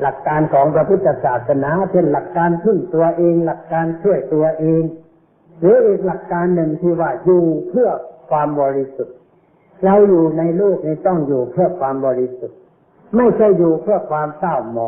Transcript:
หลักการของพระพุทธศาสนาเช่นหลักการพึ่งตัวเอง หลักการช่วยตัวเอง หรืออีกหลักการหนึ่งที่ว่าอยู่เพื่อความบริสุทธิ์ เราอยู่ในโลกนี้ต้องอยู่เพื่อความบริสุทธิ์ ไม่ใช่อยู่เพื่อความเศร้าหมอง